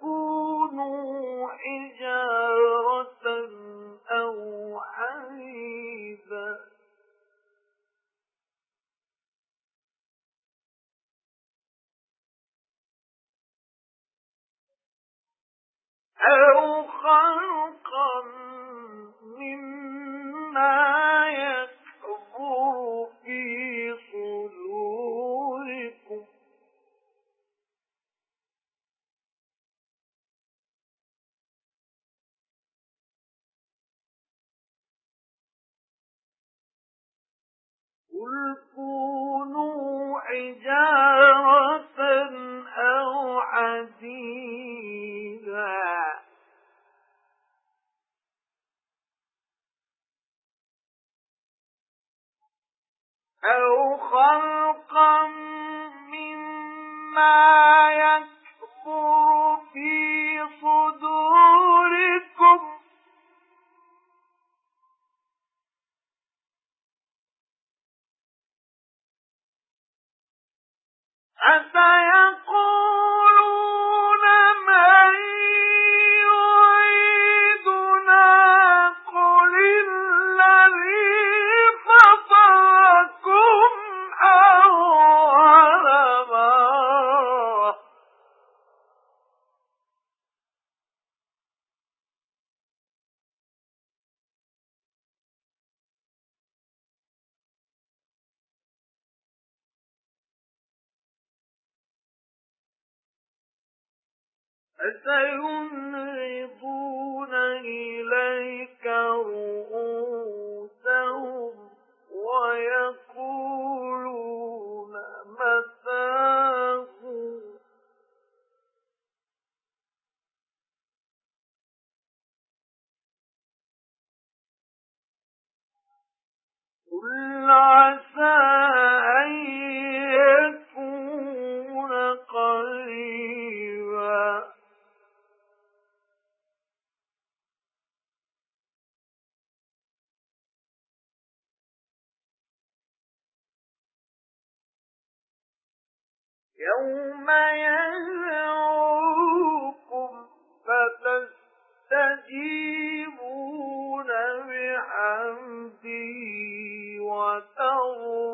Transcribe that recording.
كونوا حجارة أو حديدا أو خلقا مما قل كونوا حجارة أو حديدا أو خلقا مما فسيقول فسينغضون إليك رؤوسهم ويقولون متاه قل عسى يَوْمَ يَدْعُوكُمْ فتستجيبون بحمده وترون